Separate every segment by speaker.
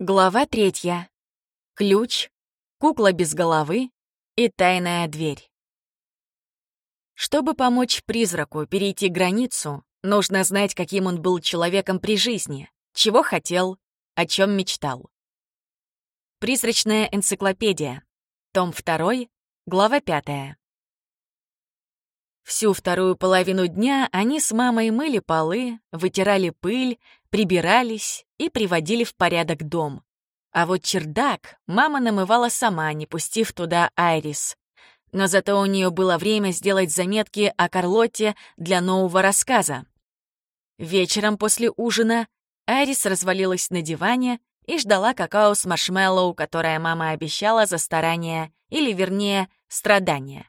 Speaker 1: Глава третья. Ключ, кукла без головы и тайная дверь. Чтобы помочь призраку перейти границу, нужно знать, каким он был человеком при жизни, чего хотел, о чем мечтал. Призрачная энциклопедия. Том 2, глава 5. Всю вторую половину дня они с мамой мыли полы, вытирали пыль, прибирались и приводили в порядок дом. А вот чердак мама намывала сама, не пустив туда Айрис. Но зато у нее было время сделать заметки о Карлотте для нового рассказа. Вечером после ужина Айрис развалилась на диване и ждала какао с маршмеллоу, которое мама обещала за старание, или, вернее, страдания.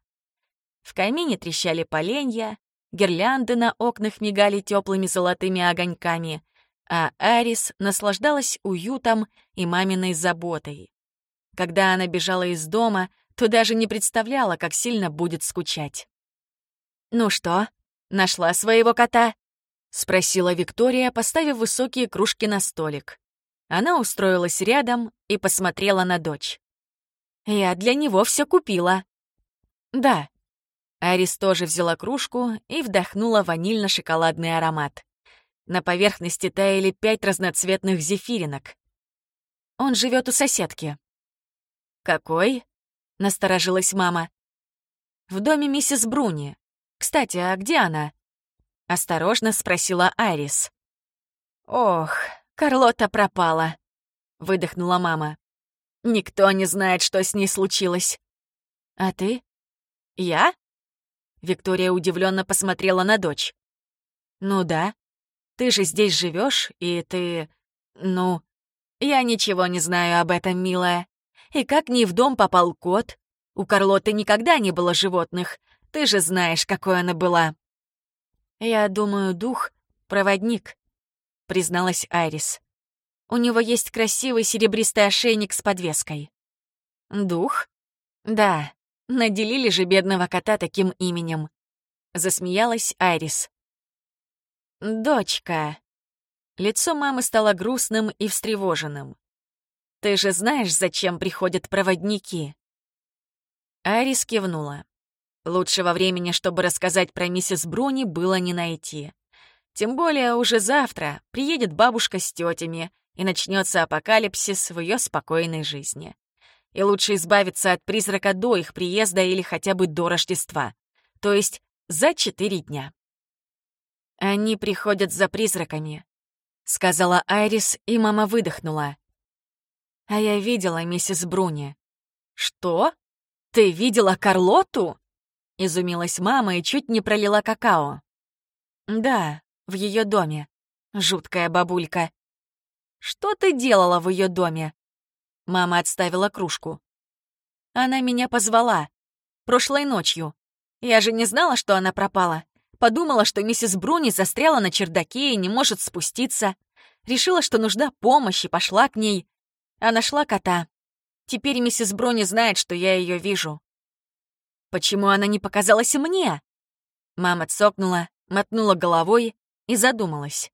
Speaker 1: В камине трещали поленья, гирлянды на окнах мигали теплыми золотыми огоньками, а Арис наслаждалась уютом и маминой заботой. Когда она бежала из дома, то даже не представляла, как сильно будет скучать. «Ну что, нашла своего кота?» — спросила Виктория, поставив высокие кружки на столик. Она устроилась рядом и посмотрела на дочь. «Я для него все купила». «Да». Арис тоже взяла кружку и вдохнула ванильно-шоколадный аромат. На поверхности таяли пять разноцветных зефиринок. Он живет у соседки. «Какой?» — насторожилась мама. «В доме миссис Бруни. Кстати, а где она?» — осторожно спросила Айрис. «Ох, Карлота пропала», — выдохнула мама. «Никто не знает, что с ней случилось». «А ты?» «Я?» Виктория удивленно посмотрела на дочь. «Ну да. Ты же здесь живешь, и ты... Ну... Я ничего не знаю об этом, милая. И как не в дом попал кот? У Карлоты никогда не было животных. Ты же знаешь, какой она была. Я думаю, дух — проводник, призналась Айрис. У него есть красивый серебристый ошейник с подвеской. Дух? Да, наделили же бедного кота таким именем. Засмеялась Айрис. «Дочка». Лицо мамы стало грустным и встревоженным. «Ты же знаешь, зачем приходят проводники?» Арис кивнула. Лучшего времени, чтобы рассказать про миссис Бруни, было не найти. Тем более уже завтра приедет бабушка с тетями, и начнется апокалипсис в ее спокойной жизни. И лучше избавиться от призрака до их приезда или хотя бы до Рождества, то есть за четыре дня. «Они приходят за призраками», — сказала Айрис, и мама выдохнула. «А я видела миссис Бруни». «Что? Ты видела Карлоту?» — изумилась мама и чуть не пролила какао. «Да, в ее доме. Жуткая бабулька». «Что ты делала в ее доме?» Мама отставила кружку. «Она меня позвала. Прошлой ночью. Я же не знала, что она пропала. Подумала, что миссис Бруни застряла на чердаке и не может спуститься. Решила, что нужна помощь, и пошла к ней. А нашла кота. Теперь миссис Бруни знает, что я ее вижу. Почему она не показалась мне? Мама цокнула, мотнула головой и задумалась.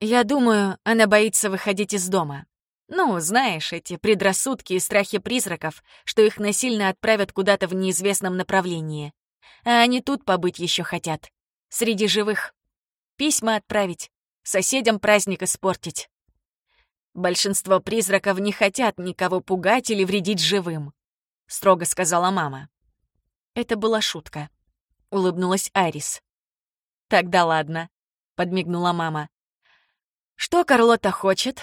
Speaker 1: Я думаю, она боится выходить из дома. Ну, знаешь, эти предрассудки и страхи призраков, что их насильно отправят куда-то в неизвестном направлении. А они тут побыть еще хотят. Среди живых. Письма отправить. Соседям праздник испортить. Большинство призраков не хотят никого пугать или вредить живым, строго сказала мама. Это была шутка. Улыбнулась Арис. Тогда ладно, подмигнула мама. Что Карлота хочет?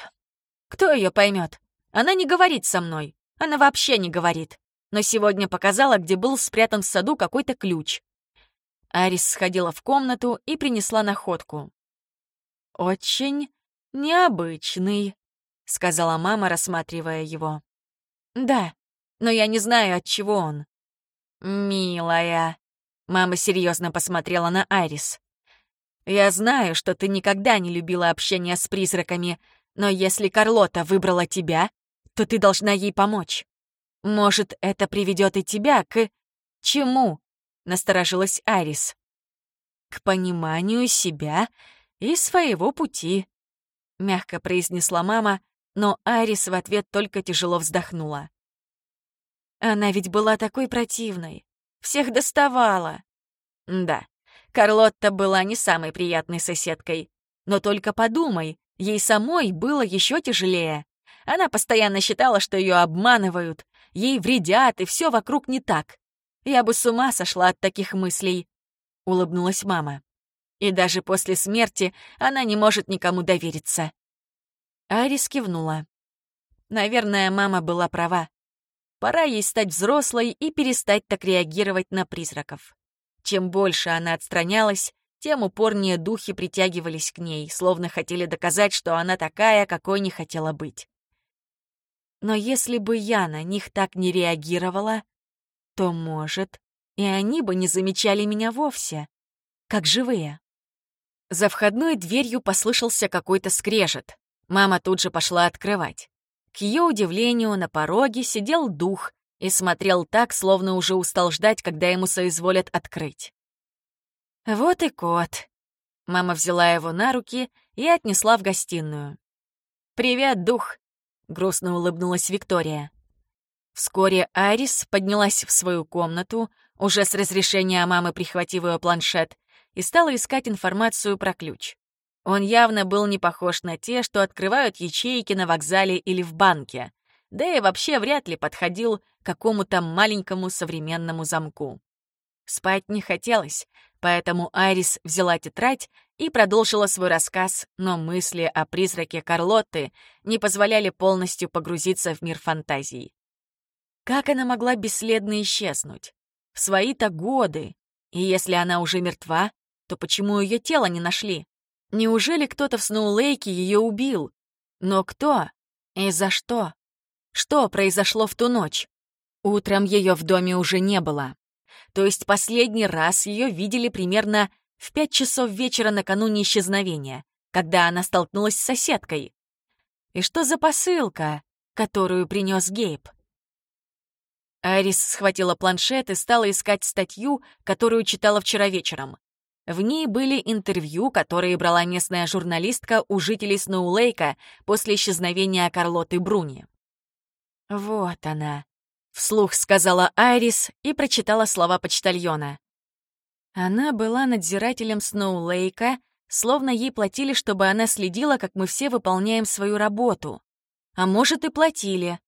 Speaker 1: Кто ее поймет? Она не говорит со мной. Она вообще не говорит но сегодня показала, где был спрятан в саду какой-то ключ. Арис сходила в комнату и принесла находку. «Очень необычный», — сказала мама, рассматривая его. «Да, но я не знаю, от чего он». «Милая», — мама серьезно посмотрела на Арис. «Я знаю, что ты никогда не любила общение с призраками, но если Карлота выбрала тебя, то ты должна ей помочь. Может, это приведет и тебя к... Чему? Насторожилась Арис. К пониманию себя и своего пути, мягко произнесла мама, но Арис в ответ только тяжело вздохнула. Она ведь была такой противной. Всех доставала. Да, Карлотта была не самой приятной соседкой. Но только подумай, ей самой было еще тяжелее. Она постоянно считала, что ее обманывают, ей вредят, и все вокруг не так. Я бы с ума сошла от таких мыслей, — улыбнулась мама. И даже после смерти она не может никому довериться. Арис кивнула. Наверное, мама была права. Пора ей стать взрослой и перестать так реагировать на призраков. Чем больше она отстранялась, тем упорнее духи притягивались к ней, словно хотели доказать, что она такая, какой не хотела быть. Но если бы я на них так не реагировала, то, может, и они бы не замечали меня вовсе, как живые. За входной дверью послышался какой-то скрежет. Мама тут же пошла открывать. К ее удивлению, на пороге сидел дух и смотрел так, словно уже устал ждать, когда ему соизволят открыть. Вот и кот. Мама взяла его на руки и отнесла в гостиную. «Привет, дух!» — грустно улыбнулась Виктория. Вскоре Айрис поднялась в свою комнату, уже с разрешения мамы прихватив ее планшет, и стала искать информацию про ключ. Он явно был не похож на те, что открывают ячейки на вокзале или в банке, да и вообще вряд ли подходил к какому-то маленькому современному замку. Спать не хотелось, поэтому Айрис взяла тетрадь и продолжила свой рассказ, но мысли о призраке Карлотты не позволяли полностью погрузиться в мир фантазий. Как она могла бесследно исчезнуть? В свои-то годы. И если она уже мертва, то почему ее тело не нашли? Неужели кто-то в Сноулейке ее убил? Но кто? И за что? Что произошло в ту ночь? Утром ее в доме уже не было. То есть последний раз ее видели примерно в пять часов вечера накануне исчезновения, когда она столкнулась с соседкой. И что за посылка, которую принес Гейб? Арис схватила планшет и стала искать статью, которую читала вчера вечером. В ней были интервью, которые брала местная журналистка у жителей Сноулейка после исчезновения Карлоты Бруни. «Вот она», — вслух сказала Айрис и прочитала слова почтальона. Она была надзирателем Сноулейка, словно ей платили, чтобы она следила, как мы все выполняем свою работу. А может, и платили.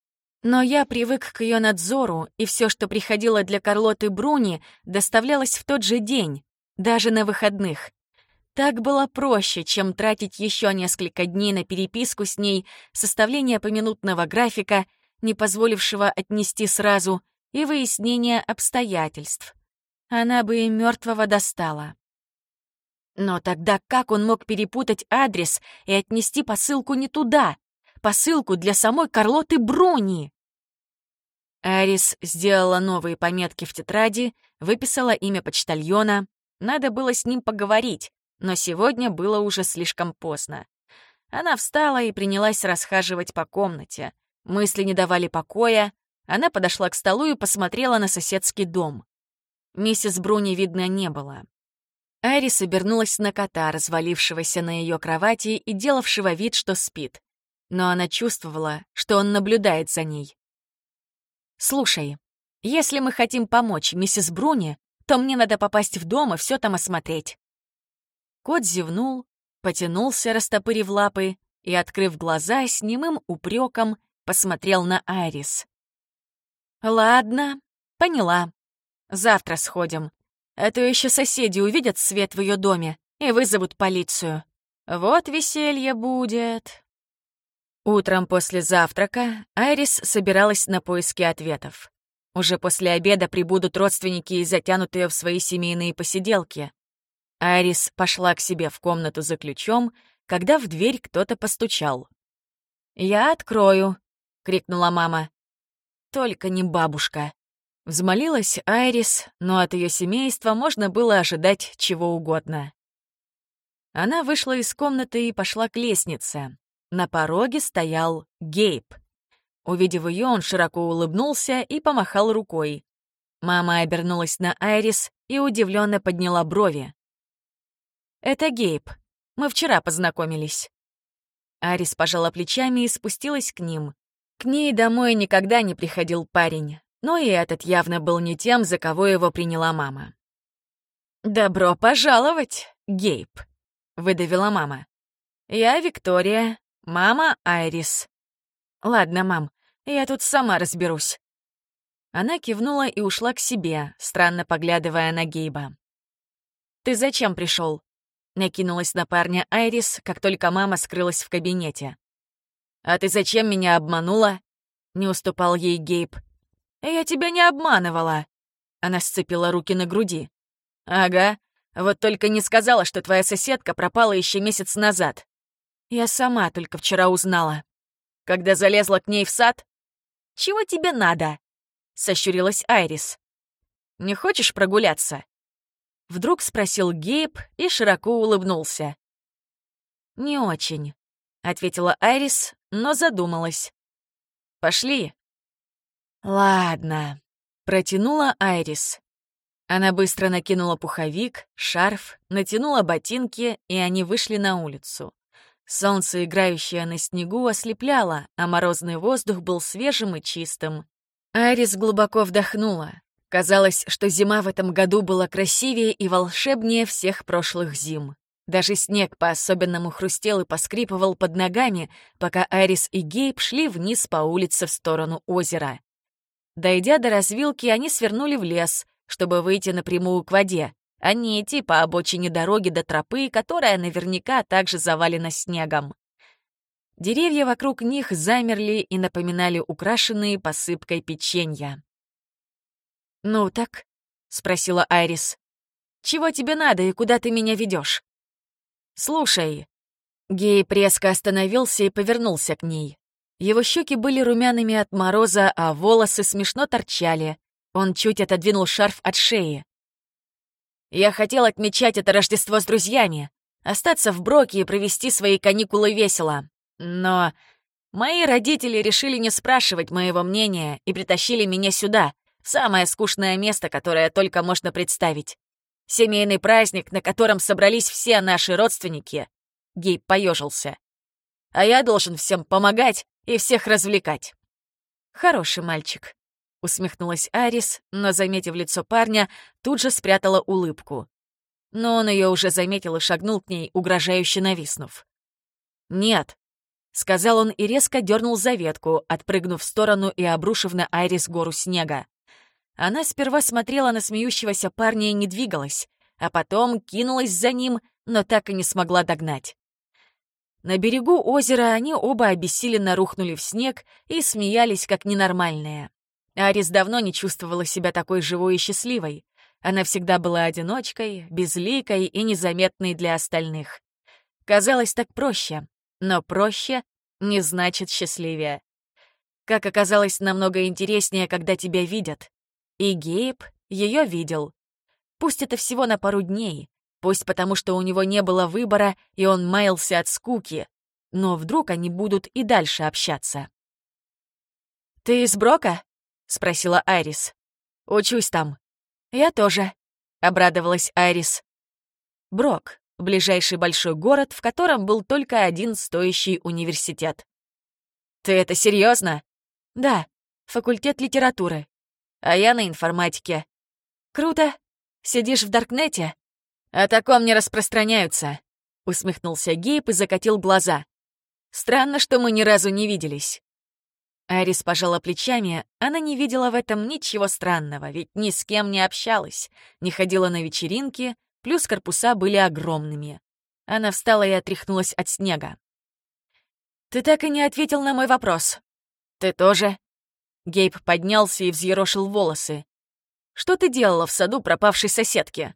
Speaker 1: Но я привык к ее надзору, и все, что приходило для Карлоты Бруни, доставлялось в тот же день, даже на выходных. Так было проще, чем тратить еще несколько дней на переписку с ней, составление поминутного графика, не позволившего отнести сразу, и выяснение обстоятельств. Она бы и мертвого достала. Но тогда как он мог перепутать адрес и отнести посылку не туда? Посылку для самой Карлоты Бруни. Арис сделала новые пометки в тетради, выписала имя почтальона, надо было с ним поговорить, но сегодня было уже слишком поздно. Она встала и принялась расхаживать по комнате. Мысли не давали покоя. Она подошла к столу и посмотрела на соседский дом. Миссис Бруни видно не было. Айрис обернулась на кота, развалившегося на ее кровати и делавшего вид, что спит. Но она чувствовала, что он наблюдает за ней. «Слушай, если мы хотим помочь миссис Бруни, то мне надо попасть в дом и все там осмотреть. Кот зевнул, потянулся, растопырив лапы, и, открыв глаза, с немым упреком посмотрел на Айрис. «Ладно, поняла. Завтра сходим. А то еще соседи увидят свет в ее доме и вызовут полицию. Вот веселье будет». Утром после завтрака Айрис собиралась на поиски ответов. Уже после обеда прибудут родственники и затянутые в свои семейные посиделки. Арис пошла к себе в комнату за ключом, когда в дверь кто-то постучал. «Я открою», — крикнула мама. «Только не бабушка». Взмолилась Айрис, но от ее семейства можно было ожидать чего угодно. Она вышла из комнаты и пошла к лестнице. На пороге стоял Гейб. Увидев ее, он широко улыбнулся и помахал рукой. Мама обернулась на Айрис и удивленно подняла брови. «Это Гейб. Мы вчера познакомились». Арис пожала плечами и спустилась к ним. К ней домой никогда не приходил парень, но и этот явно был не тем, за кого его приняла мама. «Добро пожаловать, Гейб», — выдавила мама. «Я Виктория, мама Айрис». «Ладно, мам, я тут сама разберусь». Она кивнула и ушла к себе, странно поглядывая на Гейба. «Ты зачем пришел? накинулась на парня Айрис, как только мама скрылась в кабинете. «А ты зачем меня обманула?» — не уступал ей Гейб. «Я тебя не обманывала!» Она сцепила руки на груди. «Ага, вот только не сказала, что твоя соседка пропала еще месяц назад. Я сама только вчера узнала. Когда залезла к ней в сад? Чего тебе надо?» — сощурилась Айрис. «Не хочешь прогуляться?» Вдруг спросил Гейб и широко улыбнулся. «Не очень», — ответила Айрис, но задумалась. «Пошли». «Ладно», — протянула Айрис. Она быстро накинула пуховик, шарф, натянула ботинки, и они вышли на улицу. Солнце, играющее на снегу, ослепляло, а морозный воздух был свежим и чистым. Айрис глубоко вдохнула. Казалось, что зима в этом году была красивее и волшебнее всех прошлых зим. Даже снег по-особенному хрустел и поскрипывал под ногами, пока Айрис и Гейб шли вниз по улице в сторону озера. Дойдя до развилки, они свернули в лес, чтобы выйти напрямую к воде, а не идти по обочине дороги до тропы, которая наверняка также завалена снегом. Деревья вокруг них замерли и напоминали украшенные посыпкой печенья. «Ну так?» — спросила Айрис. «Чего тебе надо и куда ты меня ведешь? «Слушай». Гей резко остановился и повернулся к ней. Его щеки были румяными от мороза, а волосы смешно торчали. Он чуть отодвинул шарф от шеи. «Я хотел отмечать это Рождество с друзьями, остаться в Броке и провести свои каникулы весело. Но мои родители решили не спрашивать моего мнения и притащили меня сюда, Самое скучное место, которое только можно представить. Семейный праздник, на котором собрались все наши родственники. Гейб поежился. А я должен всем помогать и всех развлекать. Хороший мальчик. Усмехнулась Арис, но, заметив лицо парня, тут же спрятала улыбку. Но он ее уже заметил и шагнул к ней, угрожающе нависнув. «Нет», — сказал он и резко дернул за ветку, отпрыгнув в сторону и обрушив на Айрис гору снега. Она сперва смотрела на смеющегося парня и не двигалась, а потом кинулась за ним, но так и не смогла догнать. На берегу озера они оба обессиленно рухнули в снег и смеялись как ненормальные. Арис давно не чувствовала себя такой живой и счастливой. Она всегда была одиночкой, безликой и незаметной для остальных. Казалось так проще, но проще не значит счастливее. Как оказалось, намного интереснее, когда тебя видят, и Гейб ее видел. Пусть это всего на пару дней, пусть потому, что у него не было выбора, и он маялся от скуки, но вдруг они будут и дальше общаться. «Ты из Брока?» — спросила Айрис. «Учусь там». «Я тоже», — обрадовалась Айрис. Брок — ближайший большой город, в котором был только один стоящий университет. «Ты это серьезно? «Да, факультет литературы а я на информатике. Круто. Сидишь в Даркнете? О таком не распространяются. Усмехнулся Гейб и закатил глаза. Странно, что мы ни разу не виделись. Арис пожала плечами, она не видела в этом ничего странного, ведь ни с кем не общалась, не ходила на вечеринки, плюс корпуса были огромными. Она встала и отряхнулась от снега. «Ты так и не ответил на мой вопрос». «Ты тоже?» Гейб поднялся и взъерошил волосы. «Что ты делала в саду пропавшей соседки?»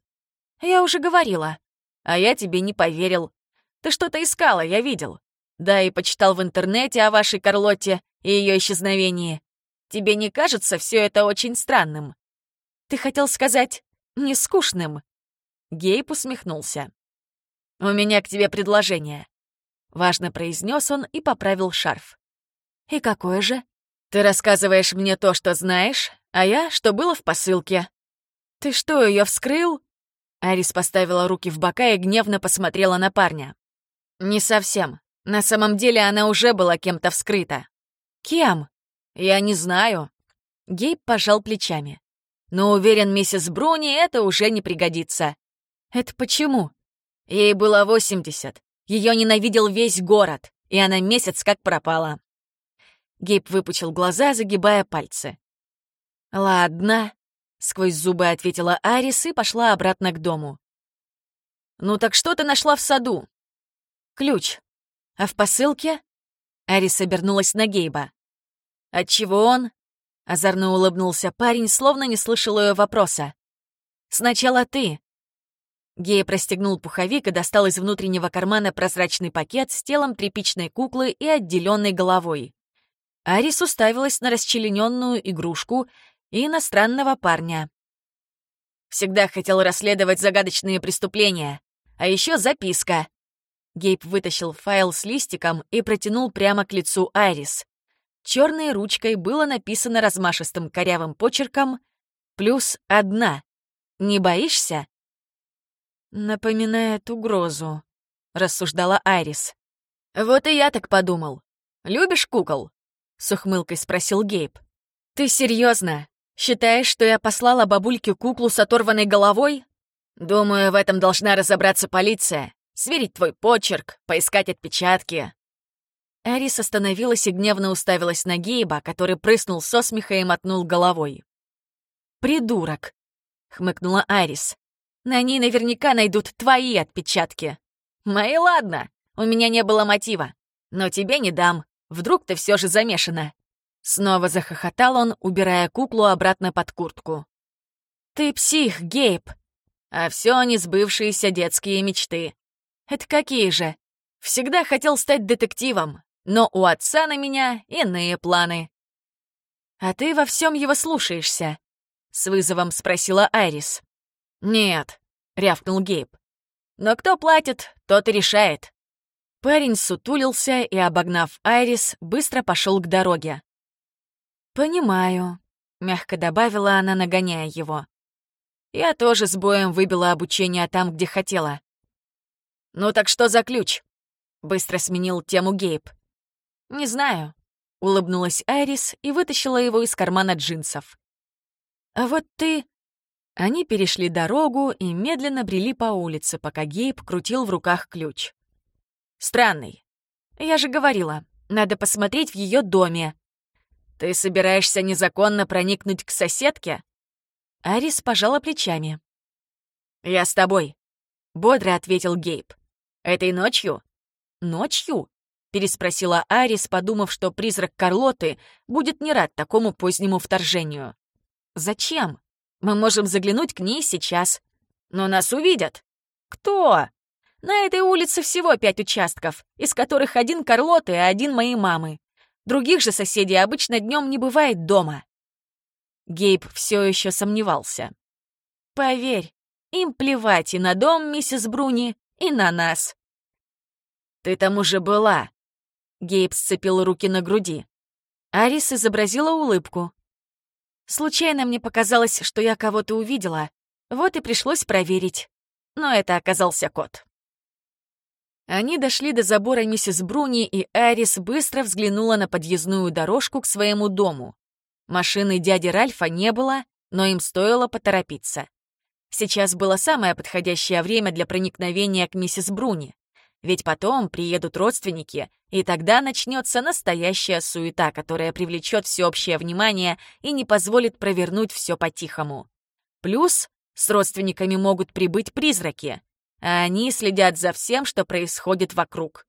Speaker 1: «Я уже говорила». «А я тебе не поверил. Ты что-то искала, я видел. Да, и почитал в интернете о вашей Карлотте и ее исчезновении. Тебе не кажется все это очень странным?» «Ты хотел сказать, не скучным?» Гейб усмехнулся. «У меня к тебе предложение», — важно произнес он и поправил шарф. «И какое же?» Ты рассказываешь мне то, что знаешь, а я, что было в посылке. Ты что, ее вскрыл? Арис поставила руки в бока и гневно посмотрела на парня. Не совсем. На самом деле она уже была кем-то вскрыта. Кем? Я не знаю. Гейб пожал плечами. Но уверен, миссис Бруни это уже не пригодится. Это почему? Ей было 80. Ее ненавидел весь город, и она месяц как пропала. Гейб выпучил глаза, загибая пальцы. «Ладно», — сквозь зубы ответила Арис и пошла обратно к дому. «Ну так что ты нашла в саду?» «Ключ. А в посылке?» Арис обернулась на Гейба. «Отчего он?» — озорно улыбнулся парень, словно не слышал ее вопроса. «Сначала ты». Гейб расстегнул пуховик и достал из внутреннего кармана прозрачный пакет с телом тряпичной куклы и отделенной головой. Арис уставилась на расчлененную игрушку и иностранного парня. Всегда хотел расследовать загадочные преступления. А еще записка. Гейб вытащил файл с листиком и протянул прямо к лицу Айрис. Черной ручкой было написано размашистым корявым почерком «Плюс одна». «Не боишься?» «Напоминает угрозу», — рассуждала Айрис. «Вот и я так подумал. Любишь кукол?» — с ухмылкой спросил Гейб. «Ты серьезно? Считаешь, что я послала бабульке куклу с оторванной головой? Думаю, в этом должна разобраться полиция. Сверить твой почерк, поискать отпечатки». Арис остановилась и гневно уставилась на Гейба, который прыснул со смеха и мотнул головой. «Придурок!» — хмыкнула Арис. «На ней наверняка найдут твои отпечатки». «Мои ладно, у меня не было мотива. Но тебе не дам. Вдруг ты все же замешана». Снова захохотал он, убирая куклу обратно под куртку. «Ты псих, Гейб!» А все несбывшиеся детские мечты. Это какие же? Всегда хотел стать детективом, но у отца на меня иные планы. «А ты во всем его слушаешься?» — с вызовом спросила Айрис. «Нет», — рявкнул Гейб. «Но кто платит, тот и решает». Парень сутулился и, обогнав Айрис, быстро пошел к дороге. «Понимаю», — мягко добавила она, нагоняя его. «Я тоже с боем выбила обучение там, где хотела». «Ну так что за ключ?» — быстро сменил тему Гейб. «Не знаю», — улыбнулась Айрис и вытащила его из кармана джинсов. «А вот ты...» Они перешли дорогу и медленно брели по улице, пока Гейб крутил в руках ключ. «Странный. Я же говорила, надо посмотреть в ее доме», «Ты собираешься незаконно проникнуть к соседке?» Арис пожала плечами. «Я с тобой», — бодро ответил Гейб. «Этой ночью?» «Ночью?» — переспросила Арис, подумав, что призрак Карлоты будет не рад такому позднему вторжению. «Зачем? Мы можем заглянуть к ней сейчас. Но нас увидят». «Кто?» «На этой улице всего пять участков, из которых один Карлоты, а один моей мамы. Других же соседей обычно днем не бывает дома. Гейб все еще сомневался. Поверь, им плевать и на дом миссис Бруни, и на нас. Ты там уже была. Гейб сцепил руки на груди. Арис изобразила улыбку. Случайно мне показалось, что я кого-то увидела, вот и пришлось проверить. Но это оказался кот. Они дошли до забора миссис Бруни, и Арис быстро взглянула на подъездную дорожку к своему дому. Машины дяди Ральфа не было, но им стоило поторопиться. Сейчас было самое подходящее время для проникновения к миссис Бруни. Ведь потом приедут родственники, и тогда начнется настоящая суета, которая привлечет всеобщее внимание и не позволит провернуть все по-тихому. Плюс с родственниками могут прибыть призраки а они следят за всем, что происходит вокруг.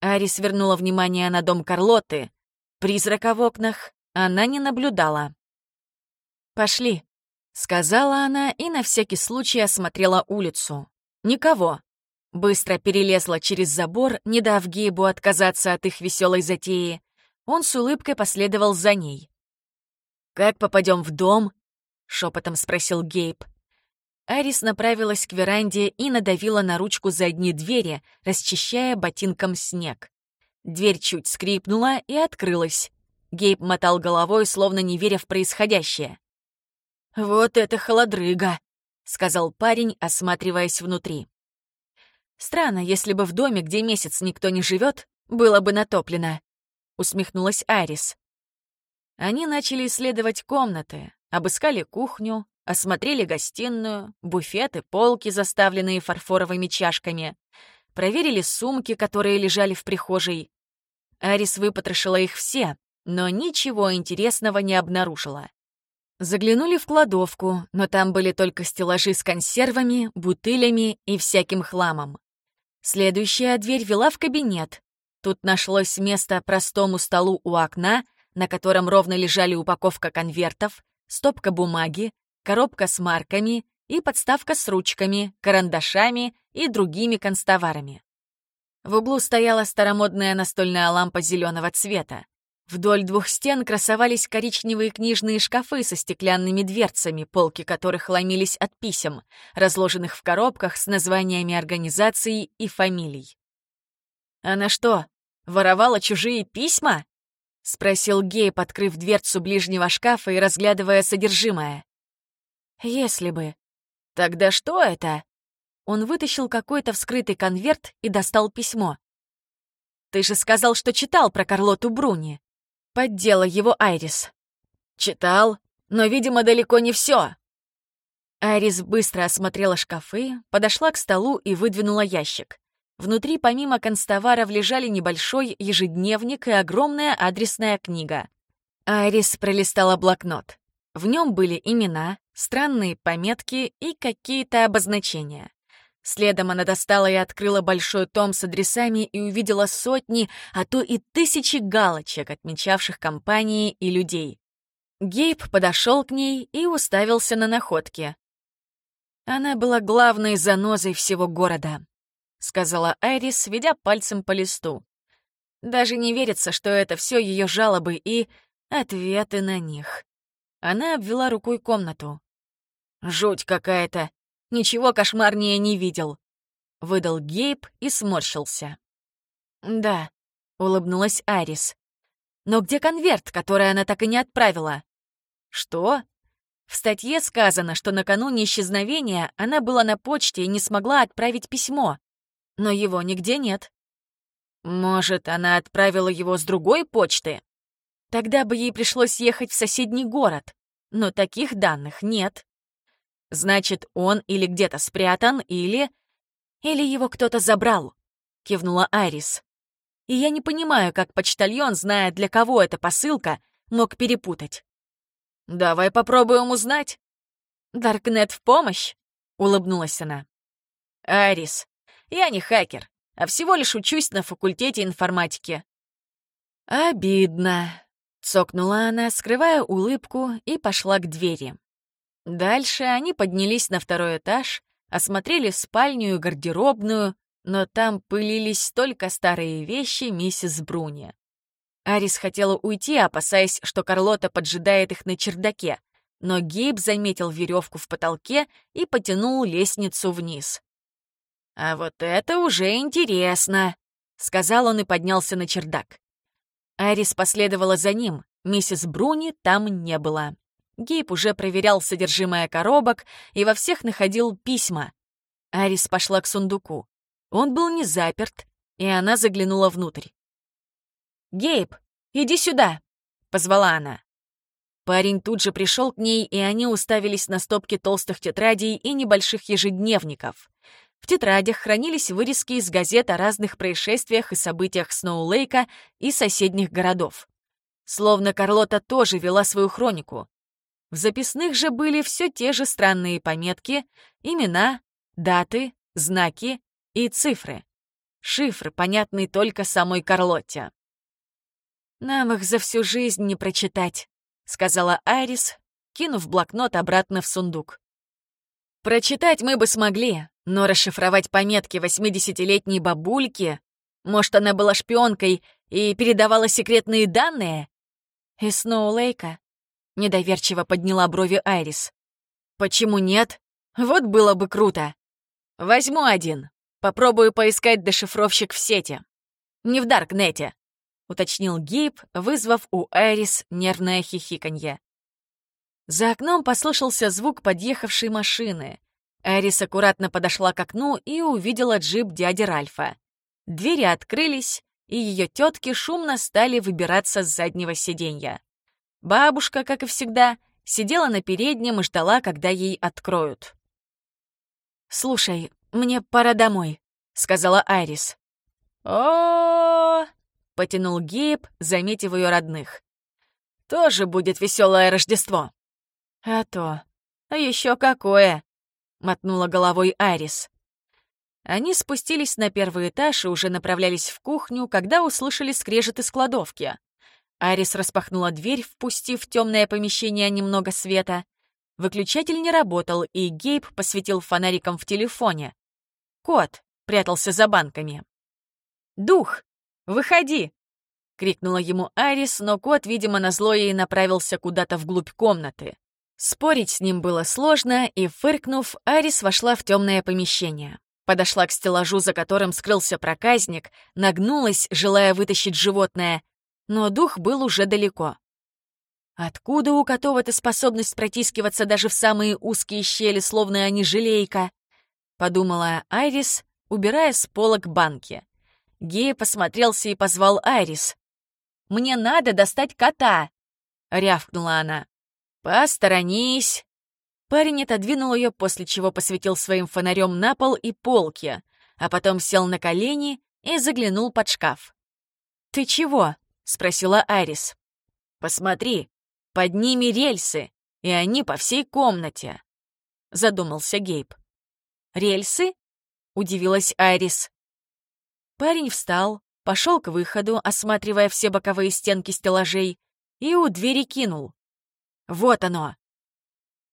Speaker 1: Арис вернула внимание на дом Карлоты. Призрака в окнах она не наблюдала. «Пошли», — сказала она и на всякий случай осмотрела улицу. «Никого». Быстро перелезла через забор, не дав Гейбу отказаться от их веселой затеи. Он с улыбкой последовал за ней. «Как попадем в дом?» — шепотом спросил Гейб. Арис направилась к веранде и надавила на ручку задней двери, расчищая ботинком снег. Дверь чуть скрипнула и открылась. Гейб мотал головой, словно не веря в происходящее. «Вот это холодрыга!» — сказал парень, осматриваясь внутри. Странно, если бы в доме, где месяц никто не живет, было бы натоплено», — усмехнулась Арис. Они начали исследовать комнаты, обыскали кухню, осмотрели гостиную, буфеты, полки, заставленные фарфоровыми чашками, проверили сумки, которые лежали в прихожей. Арис выпотрошила их все, но ничего интересного не обнаружила. Заглянули в кладовку, но там были только стеллажи с консервами, бутылями и всяким хламом. Следующая дверь вела в кабинет. Тут нашлось место простому столу у окна, на котором ровно лежали упаковка конвертов, стопка бумаги, коробка с марками и подставка с ручками, карандашами и другими констоварами. В углу стояла старомодная настольная лампа зеленого цвета. Вдоль двух стен красовались коричневые книжные шкафы со стеклянными дверцами, полки которых ломились от писем, разложенных в коробках с названиями организаций и фамилий. «Она что, воровала чужие письма?» — спросил Гейб, открыв дверцу ближнего шкафа и разглядывая содержимое. «Если бы». «Тогда что это?» Он вытащил какой-то вскрытый конверт и достал письмо. «Ты же сказал, что читал про Карлоту Бруни». Поддела его Айрис. «Читал, но, видимо, далеко не все. Айрис быстро осмотрела шкафы, подошла к столу и выдвинула ящик. Внутри помимо констоваров лежали небольшой ежедневник и огромная адресная книга. Айрис пролистала блокнот. В нем были имена, странные пометки и какие-то обозначения. Следом она достала и открыла большой том с адресами и увидела сотни, а то и тысячи галочек, отмечавших компании и людей. Гейб подошел к ней и уставился на находки. Она была главной занозой всего города, сказала Айрис, ведя пальцем по листу. Даже не верится, что это все ее жалобы и ответы на них. Она обвела рукой комнату. Жуть какая-то. Ничего кошмарнее не видел. Выдал Гейб и сморщился. Да, улыбнулась Арис. Но где конверт, который она так и не отправила? Что? В статье сказано, что накануне исчезновения она была на почте и не смогла отправить письмо. Но его нигде нет. Может, она отправила его с другой почты? Тогда бы ей пришлось ехать в соседний город. Но таких данных нет. Значит, он или где-то спрятан, или... Или его кто-то забрал, кивнула Айрис. И я не понимаю, как почтальон, зная, для кого эта посылка, мог перепутать. Давай попробуем узнать. Даркнет в помощь? Улыбнулась она. Айрис, я не хакер, а всего лишь учусь на факультете информатики. Обидно. Цокнула она, скрывая улыбку, и пошла к двери. Дальше они поднялись на второй этаж, осмотрели спальню и гардеробную, но там пылились только старые вещи миссис Бруни. Арис хотела уйти, опасаясь, что Карлота поджидает их на чердаке, но Гейб заметил веревку в потолке и потянул лестницу вниз. «А вот это уже интересно», — сказал он и поднялся на чердак. Арис последовала за ним, миссис Бруни там не было. Гейб уже проверял содержимое коробок и во всех находил письма. Арис пошла к сундуку. Он был не заперт, и она заглянула внутрь. «Гейб, иди сюда!» — позвала она. Парень тут же пришел к ней, и они уставились на стопки толстых тетрадей и небольших ежедневников. В тетрадях хранились вырезки из газет о разных происшествиях и событиях Сноулейка и соседних городов. Словно Карлота тоже вела свою хронику. В записных же были все те же странные пометки, имена, даты, знаки и цифры. Шифры, понятные только самой Карлотте. «Нам их за всю жизнь не прочитать», — сказала Айрис, кинув блокнот обратно в сундук. «Прочитать мы бы смогли, но расшифровать пометки восьмидесятилетней бабульки... Может, она была шпионкой и передавала секретные данные? И Сноулейка — недоверчиво подняла брови Айрис. «Почему нет? Вот было бы круто. Возьму один. Попробую поискать дешифровщик в сети. Не в Даркнете», — уточнил Гейб, вызвав у Айрис нервное хихиканье. За окном послышался звук подъехавшей машины. Айрис аккуратно подошла к окну и увидела джип дяди Ральфа. Двери открылись, и ее тетки шумно стали выбираться с заднего сиденья. Бабушка, как и всегда, сидела на переднем и ждала, когда ей откроют. «Слушай, мне пора домой», — сказала Айрис. о потянул Гейб, заметив ее родных. «Тоже будет веселое Рождество». «А то. А еще какое!» — мотнула головой Айрис. Они спустились на первый этаж и уже направлялись в кухню, когда услышали скрежет из кладовки. Арис распахнула дверь, впустив в темное помещение немного света. Выключатель не работал, и Гейб посветил фонариком в телефоне. Кот прятался за банками. «Дух, выходи!» — крикнула ему Арис, но кот, видимо, назло ей направился куда-то вглубь комнаты. Спорить с ним было сложно, и, фыркнув, Арис вошла в темное помещение. Подошла к стеллажу, за которым скрылся проказник, нагнулась, желая вытащить животное, но дух был уже далеко. Откуда у котов эта способность протискиваться даже в самые узкие щели, словно они желейка? Подумала Айрис, убирая с полок банки. Гея посмотрелся и позвал Айрис. «Мне надо достать кота!» — рявкнула она. «Посторонись!» Парень отодвинул ее, после чего посветил своим фонарем на пол и полки, а потом сел на колени и заглянул под шкаф. «Ты чего?» — спросила Арис. «Посмотри, под ними рельсы, и они по всей комнате», — задумался Гейб. «Рельсы?» — удивилась Арис. Парень встал, пошел к выходу, осматривая все боковые стенки стеллажей, и у двери кинул. «Вот оно!»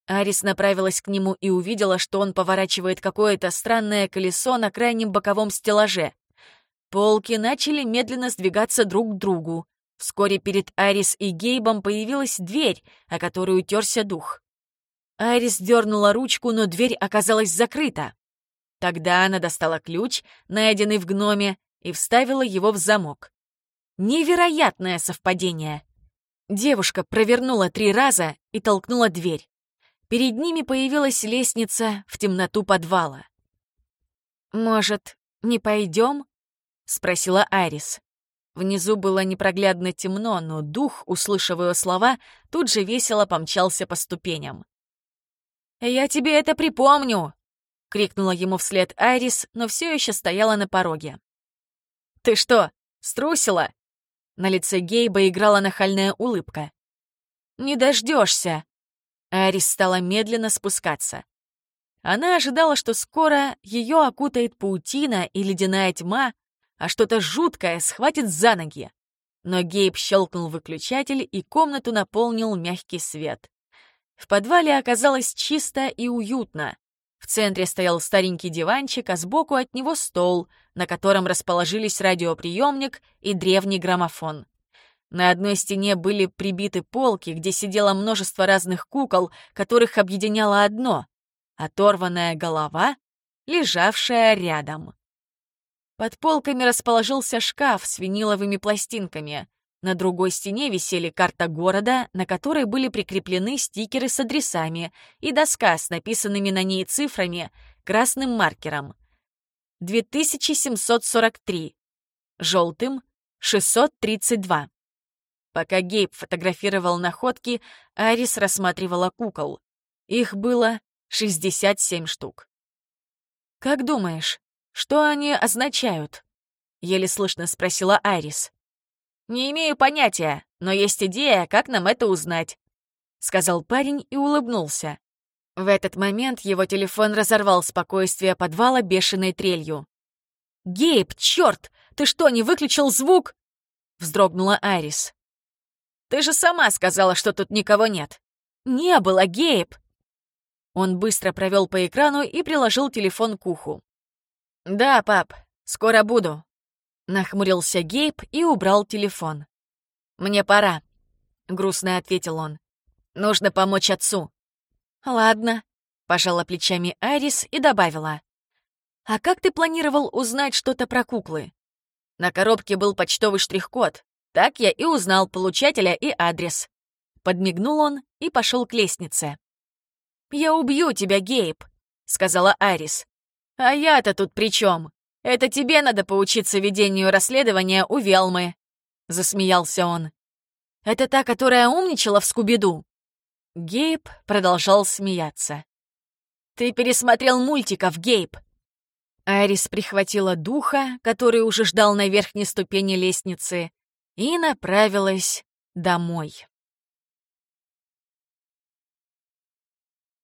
Speaker 1: Арис направилась к нему и увидела, что он поворачивает какое-то странное колесо на крайнем боковом стеллаже. Полки начали медленно сдвигаться друг к другу. Вскоре перед Арис и Гейбом появилась дверь, о которой утерся дух. Арис дернула ручку, но дверь оказалась закрыта. Тогда она достала ключ, найденный в гноме, и вставила его в замок. Невероятное совпадение! Девушка провернула три раза и толкнула дверь. Перед ними появилась лестница в темноту подвала. «Может, не пойдем?» — спросила Арис. Внизу было непроглядно темно, но дух, услышав ее слова, тут же весело помчался по ступеням. «Я тебе это припомню!» — крикнула ему вслед Айрис, но все еще стояла на пороге. «Ты что, струсила?» На лице Гейба играла нахальная улыбка. «Не дождешься!» Арис стала медленно спускаться. Она ожидала, что скоро ее окутает паутина и ледяная тьма, а что-то жуткое схватит за ноги. Но Гейб щелкнул выключатель, и комнату наполнил мягкий свет. В подвале оказалось чисто и уютно. В центре стоял старенький диванчик, а сбоку от него стол, на котором расположились радиоприемник и древний граммофон. На одной стене были прибиты полки, где сидело множество разных кукол, которых объединяло одно — оторванная голова, лежавшая рядом. Под полками расположился шкаф с виниловыми пластинками. На другой стене висели карта города, на которой были прикреплены стикеры с адресами и доска с написанными на ней цифрами красным маркером. 2743. Желтым — 632. Пока Гейб фотографировал находки, Арис рассматривала кукол. Их было 67 штук. «Как думаешь, «Что они означают?» — еле слышно спросила Айрис. «Не имею понятия, но есть идея, как нам это узнать», — сказал парень и улыбнулся. В этот момент его телефон разорвал спокойствие подвала бешеной трелью. «Гейб, черт! Ты что, не выключил звук?» — вздрогнула Айрис. «Ты же сама сказала, что тут никого нет». «Не было, Гейб!» Он быстро провел по экрану и приложил телефон к уху. «Да, пап, скоро буду», — нахмурился Гейб и убрал телефон. «Мне пора», — грустно ответил он. «Нужно помочь отцу». «Ладно», — пожала плечами Арис и добавила. «А как ты планировал узнать что-то про куклы?» На коробке был почтовый штрих-код. Так я и узнал получателя и адрес. Подмигнул он и пошел к лестнице. «Я убью тебя, Гейб», — сказала Арис. «А я-то тут при чем? Это тебе надо поучиться ведению расследования у Велмы», — засмеялся он. «Это та, которая умничала в Скубиду?» Гейб продолжал смеяться. «Ты пересмотрел мультиков, Гейб!» Айрис прихватила духа, который уже ждал на верхней ступени лестницы, и направилась домой.